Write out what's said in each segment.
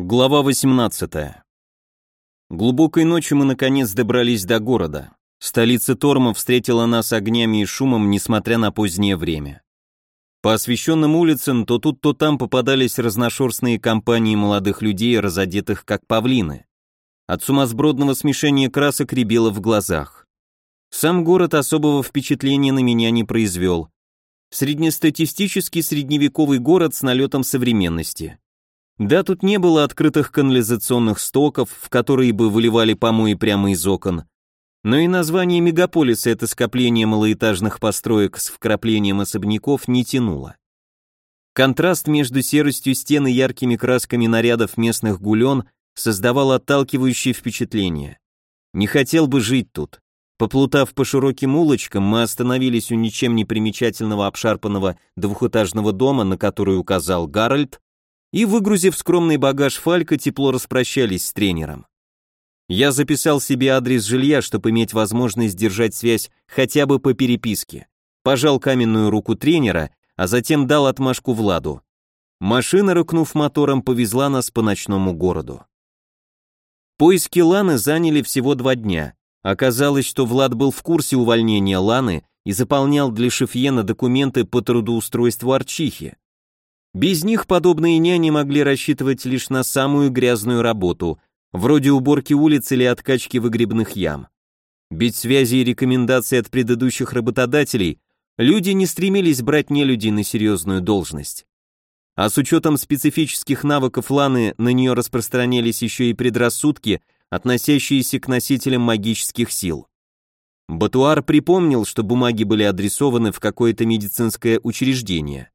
Глава 18. Глубокой ночью мы наконец добрались до города. Столица Торма встретила нас огнями и шумом, несмотря на позднее время. По освещенным улицам то тут, то там попадались разношерстные компании молодых людей, разодетых как павлины. От сумасбродного смешения красок рябило в глазах. Сам город особого впечатления на меня не произвел. Среднестатистический средневековый город с налетом современности. Да, тут не было открытых канализационных стоков, в которые бы выливали помои прямо из окон, но и название мегаполиса это скопление малоэтажных построек с вкраплением особняков не тянуло. Контраст между серостью стен и яркими красками нарядов местных гулен создавал отталкивающее впечатление. Не хотел бы жить тут. Поплутав по широким улочкам, мы остановились у ничем не примечательного обшарпанного двухэтажного дома, на который указал Гарольд, и, выгрузив скромный багаж Фалька, тепло распрощались с тренером. Я записал себе адрес жилья, чтобы иметь возможность держать связь хотя бы по переписке. Пожал каменную руку тренера, а затем дал отмашку Владу. Машина, рыкнув мотором, повезла нас по ночному городу. Поиски Ланы заняли всего два дня. Оказалось, что Влад был в курсе увольнения Ланы и заполнял для Шефьена документы по трудоустройству Арчихи. Без них подобные няни могли рассчитывать лишь на самую грязную работу, вроде уборки улиц или откачки выгребных ям. Без связи и рекомендаций от предыдущих работодателей люди не стремились брать нелюдей на серьезную должность. А с учетом специфических навыков Ланы на нее распространялись еще и предрассудки, относящиеся к носителям магических сил. Батуар припомнил, что бумаги были адресованы в какое-то медицинское учреждение.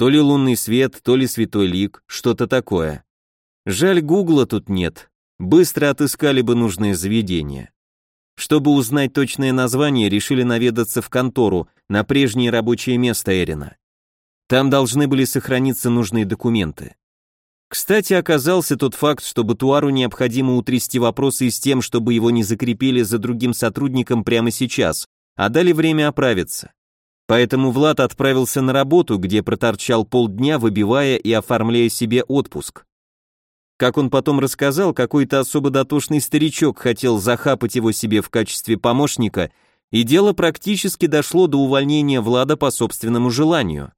То ли лунный свет, то ли святой лик, что-то такое. Жаль, гугла тут нет. Быстро отыскали бы нужное заведение. Чтобы узнать точное название, решили наведаться в контору, на прежнее рабочее место Эрина. Там должны были сохраниться нужные документы. Кстати, оказался тот факт, что Батуару необходимо утрясти вопросы с тем, чтобы его не закрепили за другим сотрудником прямо сейчас, а дали время оправиться. Поэтому Влад отправился на работу, где проторчал полдня, выбивая и оформляя себе отпуск. Как он потом рассказал, какой-то особо дотошный старичок хотел захапать его себе в качестве помощника, и дело практически дошло до увольнения Влада по собственному желанию.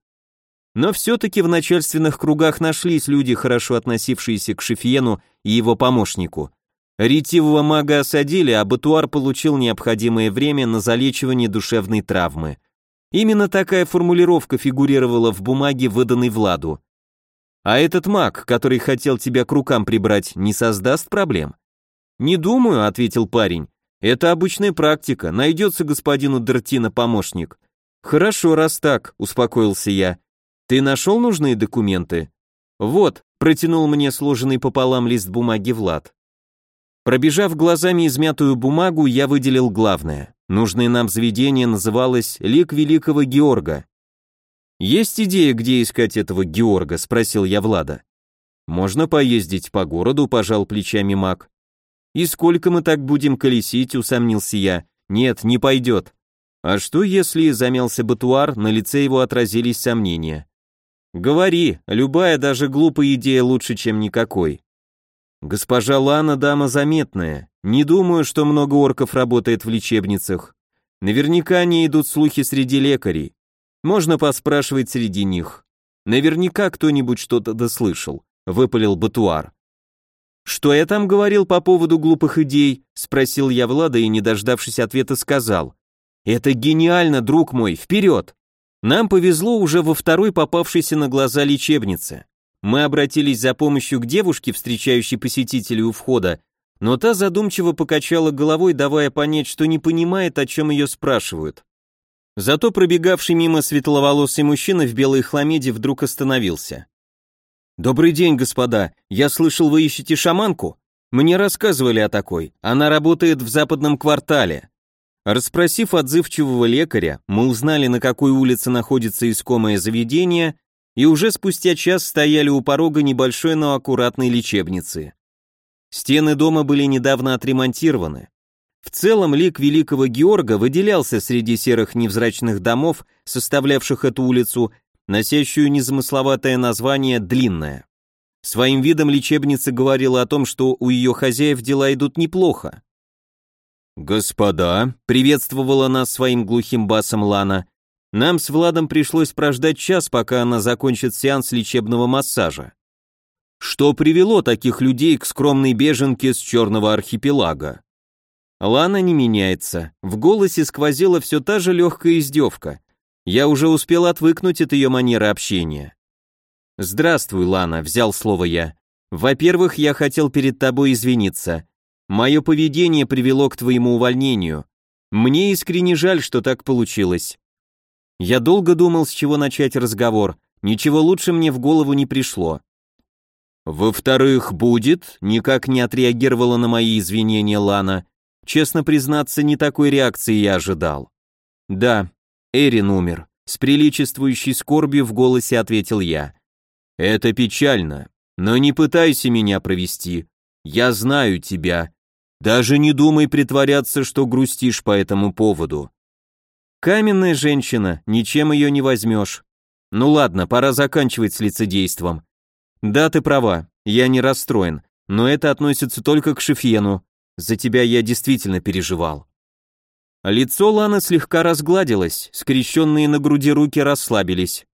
Но все-таки в начальственных кругах нашлись люди, хорошо относившиеся к Шефьену и его помощнику. Ретивого мага осадили, а Батуар получил необходимое время на залечивание душевной травмы – Именно такая формулировка фигурировала в бумаге, выданной Владу. А этот маг, который хотел тебя к рукам прибрать, не создаст проблем? Не думаю, ответил парень. Это обычная практика, найдется господину Дертина помощник. Хорошо, раз так, успокоился я. Ты нашел нужные документы? Вот, протянул мне сложенный пополам лист бумаги Влад. Пробежав глазами измятую бумагу, я выделил главное. Нужное нам заведение называлось «Лик Великого Георга». «Есть идея, где искать этого Георга?» – спросил я Влада. «Можно поездить по городу», – пожал плечами маг. «И сколько мы так будем колесить?» – усомнился я. «Нет, не пойдет». «А что, если...» – замялся Батуар, на лице его отразились сомнения. «Говори, любая, даже глупая идея лучше, чем никакой». Госпожа Лана дама заметная. Не думаю, что много орков работает в лечебницах. Наверняка не идут слухи среди лекарей. Можно поспрашивать среди них. Наверняка кто-нибудь что-то дослышал, выпалил Батуар. Что я там говорил по поводу глупых идей? спросил я Влада и, не дождавшись ответа, сказал: "Это гениально, друг мой, вперед!» Нам повезло уже во второй попавшейся на глаза лечебнице. Мы обратились за помощью к девушке, встречающей посетителей у входа, но та задумчиво покачала головой, давая понять, что не понимает, о чем ее спрашивают. Зато пробегавший мимо светловолосый мужчина в белой хламиде вдруг остановился. «Добрый день, господа. Я слышал, вы ищете шаманку? Мне рассказывали о такой. Она работает в западном квартале». Расспросив отзывчивого лекаря, мы узнали, на какой улице находится искомое заведение и уже спустя час стояли у порога небольшой, но аккуратной лечебницы. Стены дома были недавно отремонтированы. В целом лик великого Георга выделялся среди серых невзрачных домов, составлявших эту улицу, носящую незамысловатое название «Длинная». Своим видом лечебница говорила о том, что у ее хозяев дела идут неплохо. «Господа», — приветствовала нас своим глухим басом Лана, «нам с Владом пришлось прождать час, пока она закончит сеанс лечебного массажа. Что привело таких людей к скромной беженке с черного архипелага?» Лана не меняется, в голосе сквозила все та же легкая издевка. Я уже успел отвыкнуть от ее манеры общения. «Здравствуй, Лана», — взял слово я. «Во-первых, я хотел перед тобой извиниться. Мое поведение привело к твоему увольнению. Мне искренне жаль, что так получилось». Я долго думал, с чего начать разговор. Ничего лучше мне в голову не пришло. «Во-вторых, будет», — никак не отреагировала на мои извинения Лана. Честно признаться, не такой реакции я ожидал. «Да, Эрин умер», — с приличествующей скорбью в голосе ответил я. Это печально, но не пытайся меня провести. Я знаю тебя. Даже не думай притворяться, что грустишь по этому поводу. Каменная женщина, ничем ее не возьмешь. Ну ладно, пора заканчивать с лицедейством. Да, ты права, я не расстроен, но это относится только к Шефьену. За тебя я действительно переживал. Лицо Ланы слегка разгладилось, скрещенные на груди руки расслабились.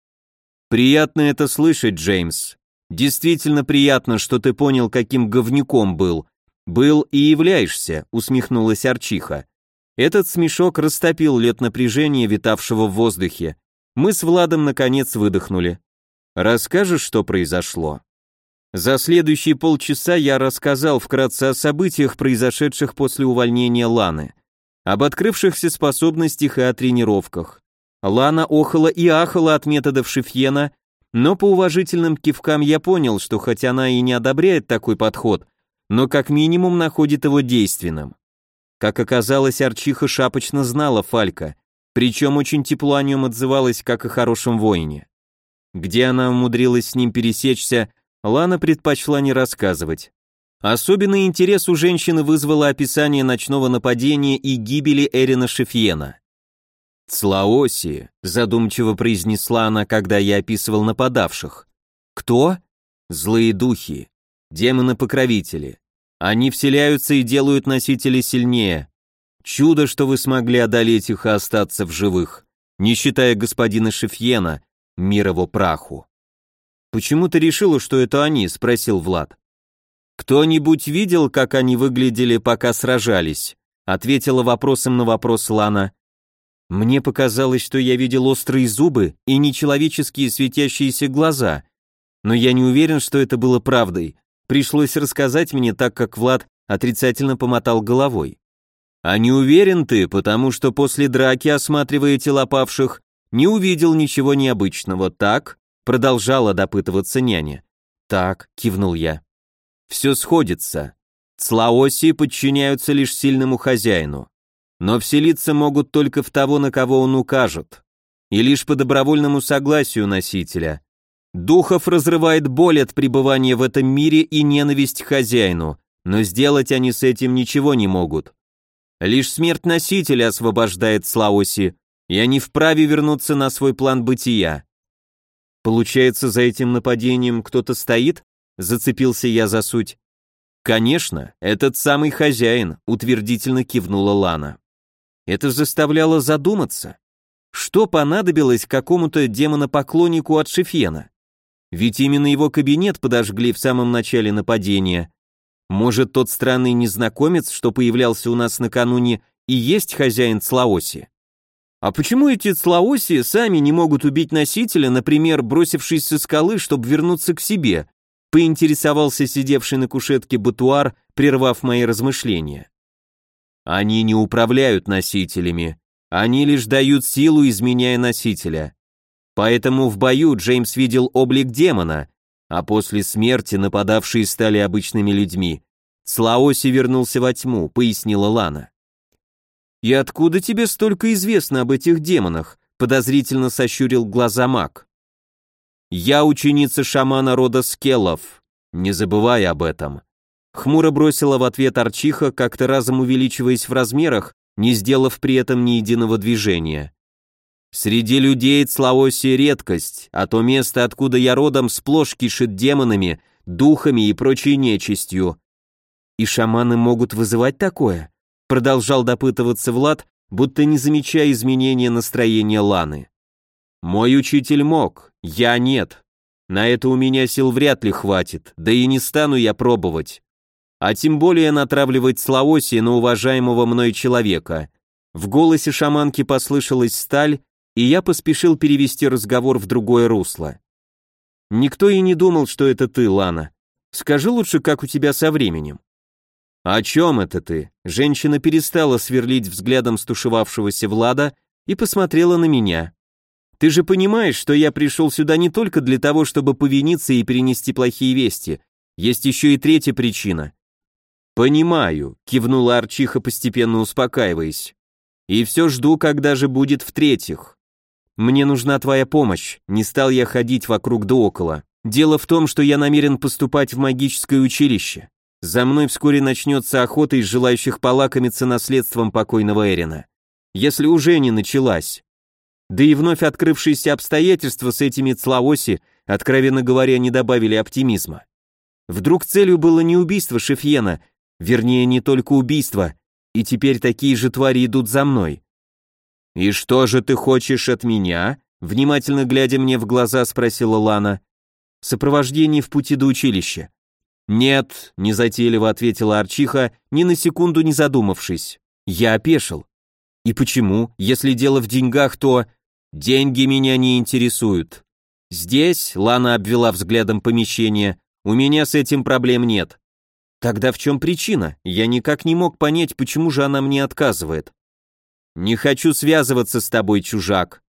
Приятно это слышать, Джеймс. Действительно приятно, что ты понял, каким говнюком был. Был и являешься, усмехнулась Арчиха. Этот смешок растопил лет напряжения, витавшего в воздухе. Мы с Владом наконец выдохнули. Расскажешь, что произошло? За следующие полчаса я рассказал вкратце о событиях, произошедших после увольнения Ланы, об открывшихся способностях и о тренировках. Лана охала и ахала от методов Шефьена, но по уважительным кивкам я понял, что хоть она и не одобряет такой подход, но как минимум находит его действенным. Как оказалось, Арчиха шапочно знала Фалька, причем очень тепло о нем отзывалась, как о хорошем воине. Где она умудрилась с ним пересечься, Лана предпочла не рассказывать. Особенный интерес у женщины вызвало описание ночного нападения и гибели Эрина Шефьена. «Цлаоси», — задумчиво произнесла она, когда я описывал нападавших. «Кто?» «Злые духи, демоны-покровители. Они вселяются и делают носителей сильнее. Чудо, что вы смогли одолеть их и остаться в живых, не считая господина Шефьена, мир его праху». «Почему ты решила, что это они?» — спросил Влад. «Кто-нибудь видел, как они выглядели, пока сражались?» — ответила вопросом на вопрос Лана мне показалось, что я видел острые зубы и нечеловеческие светящиеся глаза, но я не уверен, что это было правдой. Пришлось рассказать мне, так как Влад отрицательно помотал головой. А не уверен ты, потому что после драки, осматривая тела павших, не увидел ничего необычного, так? Продолжала допытываться няня. Так, кивнул я. Все сходится. Цлаоси подчиняются лишь сильному хозяину но вселиться могут только в того, на кого он укажет, и лишь по добровольному согласию носителя. Духов разрывает боль от пребывания в этом мире и ненависть к хозяину, но сделать они с этим ничего не могут. Лишь смерть носителя освобождает Слаоси, и они вправе вернуться на свой план бытия. Получается, за этим нападением кто-то стоит? Зацепился я за суть. Конечно, этот самый хозяин, утвердительно кивнула Лана. Это заставляло задуматься. Что понадобилось какому-то демонопоклоннику от Шефена? Ведь именно его кабинет подожгли в самом начале нападения. Может, тот странный незнакомец, что появлялся у нас накануне, и есть хозяин Цлаоси? А почему эти Цлаоси сами не могут убить носителя, например, бросившись со скалы, чтобы вернуться к себе? Поинтересовался сидевший на кушетке Батуар, прервав мои размышления. Они не управляют носителями, они лишь дают силу, изменяя носителя. Поэтому в бою Джеймс видел облик демона, а после смерти нападавшие стали обычными людьми. Слаоси вернулся во тьму, пояснила Лана. «И откуда тебе столько известно об этих демонах?» подозрительно сощурил глаза маг. «Я ученица шамана рода Скеллов, не забывай об этом. Хмуро бросила в ответ Арчиха, как-то разом увеличиваясь в размерах, не сделав при этом ни единого движения. Среди людей Цлаоси редкость, а то место, откуда я родом, сплошь кишит демонами, духами и прочей нечистью. И шаманы могут вызывать такое? Продолжал допытываться Влад, будто не замечая изменения настроения Ланы. Мой учитель мог, я нет. На это у меня сил вряд ли хватит, да и не стану я пробовать. А тем более натравливать славосие на уважаемого мной человека. В голосе шаманки послышалась сталь, и я поспешил перевести разговор в другое русло. Никто и не думал, что это ты, Лана. Скажи лучше, как у тебя со временем. «О чем это ты?» Женщина перестала сверлить взглядом стушевавшегося Влада и посмотрела на меня. «Ты же понимаешь, что я пришел сюда не только для того, чтобы повиниться и перенести плохие вести. Есть еще и третья причина». «Понимаю», — кивнула Арчиха, постепенно успокаиваясь. «И все жду, когда же будет в-третьих. Мне нужна твоя помощь, не стал я ходить вокруг да около. Дело в том, что я намерен поступать в магическое училище. За мной вскоре начнется охота из желающих полакомиться наследством покойного Эрина. Если уже не началась. Да и вновь открывшиеся обстоятельства с этими Цлаоси, откровенно говоря, не добавили оптимизма. Вдруг целью было не убийство Шефьена, вернее, не только убийство, и теперь такие же твари идут за мной. «И что же ты хочешь от меня?» Внимательно глядя мне в глаза, спросила Лана. «Сопровождение в пути до училища». «Нет», — незатейливо ответила Арчиха, ни на секунду не задумавшись. «Я опешил». «И почему? Если дело в деньгах, то...» «Деньги меня не интересуют». «Здесь», — Лана обвела взглядом помещение, — «у меня с этим проблем нет». «Тогда в чем причина? Я никак не мог понять, почему же она мне отказывает». «Не хочу связываться с тобой, чужак.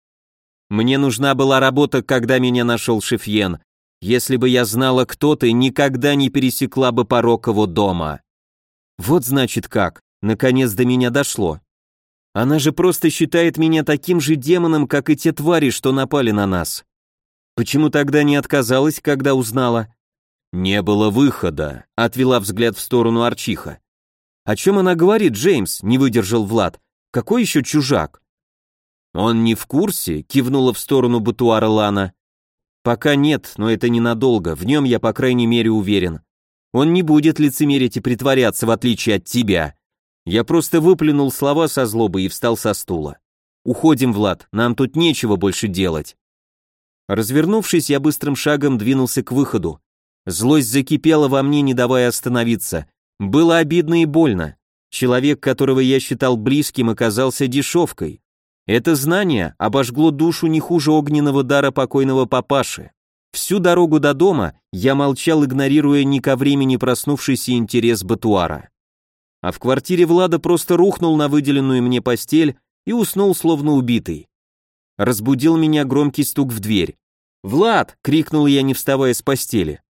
Мне нужна была работа, когда меня нашел Шефьен. Если бы я знала, кто ты, никогда не пересекла бы порог его дома». Вот значит как, наконец до меня дошло. Она же просто считает меня таким же демоном, как и те твари, что напали на нас. Почему тогда не отказалась, когда узнала? Не было выхода, отвела взгляд в сторону Арчиха. О чем она говорит, Джеймс? Не выдержал Влад. Какой еще чужак? Он не в курсе, кивнула в сторону Батуара Лана. Пока нет, но это ненадолго, в нем я по крайней мере уверен. Он не будет лицемерить и притворяться, в отличие от тебя. Я просто выплюнул слова со злобы и встал со стула. Уходим, Влад, нам тут нечего больше делать. Развернувшись, я быстрым шагом двинулся к выходу. Злость закипела во мне, не давая остановиться. Было обидно и больно. Человек, которого я считал близким, оказался дешевкой. Это знание обожгло душу не хуже огненного дара покойного папаши. Всю дорогу до дома я молчал, игнорируя ни ко времени проснувшийся интерес Батуара. А в квартире Влада просто рухнул на выделенную мне постель и уснул словно убитый. Разбудил меня громкий стук в дверь. «Влад!» — крикнул я, не вставая с постели.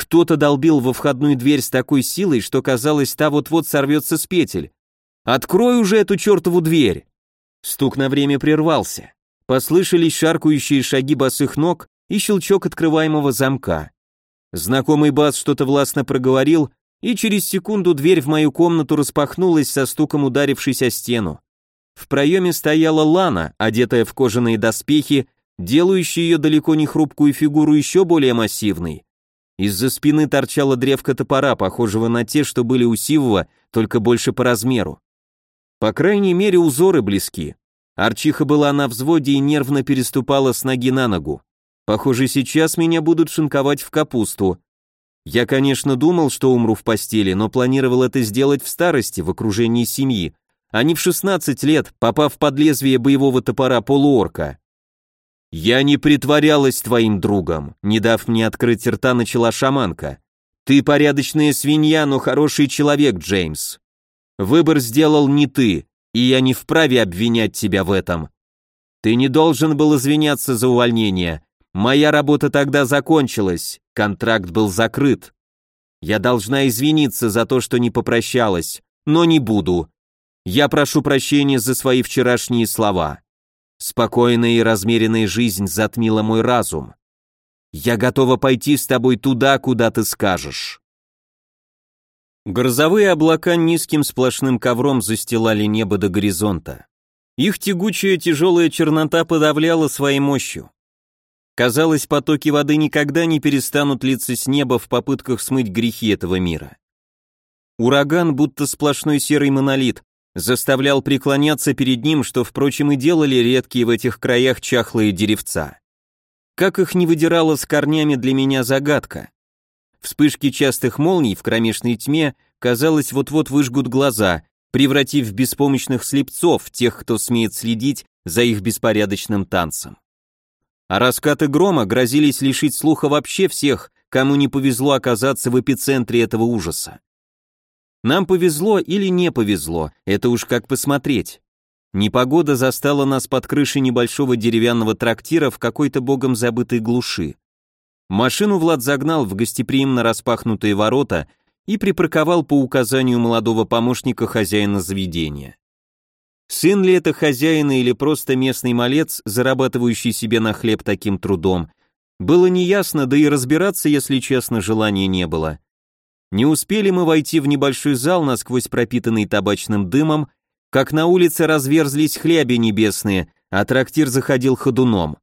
Кто-то долбил во входную дверь с такой силой, что казалось, та вот-вот сорвется с петель. «Открой уже эту чертову дверь!» Стук на время прервался. Послышались шаркающие шаги босых ног и щелчок открываемого замка. Знакомый бас что-то властно проговорил, и через секунду дверь в мою комнату распахнулась со стуком ударившись о стену. В проеме стояла Лана, одетая в кожаные доспехи, делающая ее далеко не хрупкую фигуру еще более массивной. Из-за спины торчала древко топора, похожего на те, что были у Сивова, только больше по размеру. По крайней мере, узоры близки. Арчиха была на взводе и нервно переступала с ноги на ногу. Похоже, сейчас меня будут шинковать в капусту. Я, конечно, думал, что умру в постели, но планировал это сделать в старости, в окружении семьи, а не в 16 лет, попав под лезвие боевого топора полуорка. «Я не притворялась твоим другом», — не дав мне открыть рта, начала шаманка. «Ты порядочная свинья, но хороший человек, Джеймс. Выбор сделал не ты, и я не вправе обвинять тебя в этом. Ты не должен был извиняться за увольнение. Моя работа тогда закончилась, контракт был закрыт. Я должна извиниться за то, что не попрощалась, но не буду. Я прошу прощения за свои вчерашние слова. Спокойная и размеренная жизнь затмила мой разум. Я готова пойти с тобой туда, куда ты скажешь. Грозовые облака низким сплошным ковром застилали небо до горизонта. Их тягучая тяжелая чернота подавляла своей мощью. Казалось, потоки воды никогда не перестанут литься с неба в попытках смыть грехи этого мира. Ураган, будто сплошной серый монолит, заставлял преклоняться перед ним, что, впрочем, и делали редкие в этих краях чахлые деревца. Как их не выдирало с корнями для меня загадка. Вспышки частых молний в кромешной тьме, казалось, вот-вот выжгут глаза, превратив в беспомощных слепцов тех, кто смеет следить за их беспорядочным танцем. А раскаты грома грозились лишить слуха вообще всех, кому не повезло оказаться в эпицентре этого ужаса. Нам повезло или не повезло, это уж как посмотреть. Непогода застала нас под крышей небольшого деревянного трактира в какой-то богом забытой глуши. Машину Влад загнал в гостеприимно распахнутые ворота и припарковал по указанию молодого помощника хозяина заведения. Сын ли это хозяина или просто местный малец, зарабатывающий себе на хлеб таким трудом, было неясно, да и разбираться, если честно, желания не было. Не успели мы войти в небольшой зал, насквозь пропитанный табачным дымом, как на улице разверзлись хляби небесные, а трактир заходил ходуном.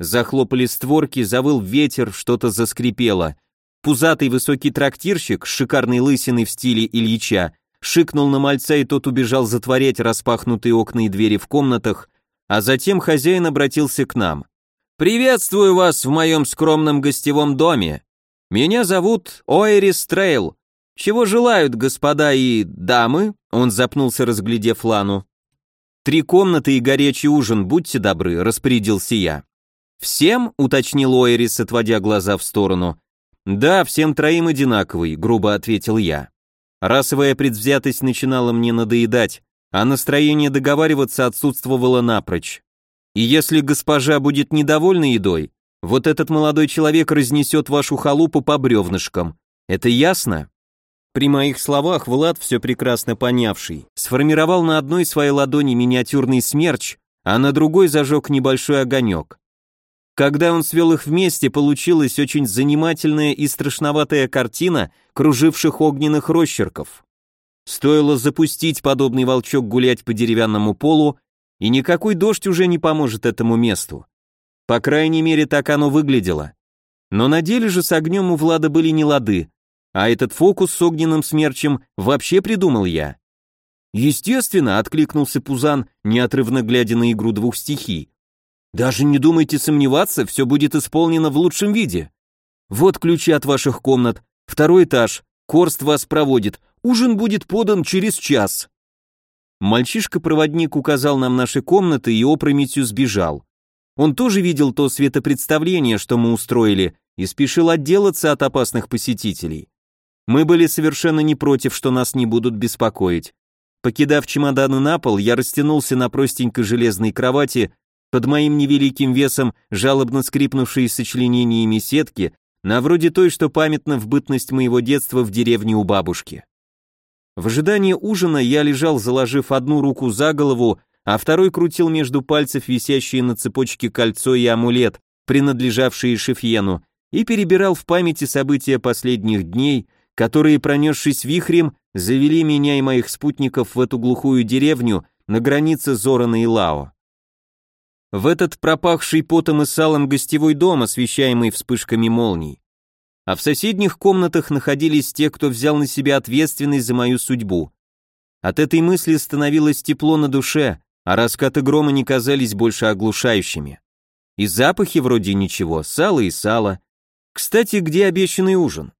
Захлопали створки, завыл ветер, что-то заскрипело. Пузатый высокий трактирщик с шикарной лысиной в стиле Ильича шикнул на мальца, и тот убежал затворять распахнутые окна и двери в комнатах, а затем хозяин обратился к нам. «Приветствую вас в моем скромном гостевом доме. Меня зовут Оэрис Трейл. Чего желают господа и дамы?» Он запнулся, разглядев Лану. «Три комнаты и горячий ужин, будьте добры», — распорядился я. «Всем?» — уточнил Оэрис, отводя глаза в сторону. «Да, всем троим одинаковый», — грубо ответил я. Расовая предвзятость начинала мне надоедать, а настроение договариваться отсутствовало напрочь. И если госпожа будет недовольна едой, вот этот молодой человек разнесет вашу халупу по бревнышкам. Это ясно? При моих словах Влад, все прекрасно понявший, сформировал на одной своей ладони миниатюрный смерч, а на другой зажег небольшой огонек. Когда он свел их вместе, получилась очень занимательная и страшноватая картина круживших огненных росчерков. Стоило запустить подобный волчок гулять по деревянному полу, и никакой дождь уже не поможет этому месту. По крайней мере, так оно выглядело. Но на деле же с огнем у Влада были не лады, а этот фокус с огненным смерчем вообще придумал я. Естественно, откликнулся Пузан, неотрывно глядя на игру двух стихий. Даже не думайте сомневаться, все будет исполнено в лучшем виде. Вот ключи от ваших комнат, второй этаж, Корст вас проводит, ужин будет подан через час. Мальчишка-проводник указал нам наши комнаты и опрометью сбежал. Он тоже видел то светопредставление, что мы устроили, и спешил отделаться от опасных посетителей. Мы были совершенно не против, что нас не будут беспокоить. Покидав чемоданы на пол, я растянулся на простенькой железной кровати под моим невеликим весом жалобно скрипнувшие сочленениями сетки, на вроде той, что памятна в бытность моего детства в деревне у бабушки. В ожидании ужина я лежал, заложив одну руку за голову, а второй крутил между пальцев висящие на цепочке кольцо и амулет, принадлежавшие Шефьену, и перебирал в памяти события последних дней, которые, пронесшись вихрем, завели меня и моих спутников в эту глухую деревню на границе Зорана и Лао в этот пропахший потом и салом гостевой дом, освещаемый вспышками молний. А в соседних комнатах находились те, кто взял на себя ответственность за мою судьбу. От этой мысли становилось тепло на душе, а раскаты грома не казались больше оглушающими. И запахи вроде ничего, сало и сало. Кстати, где обещанный ужин?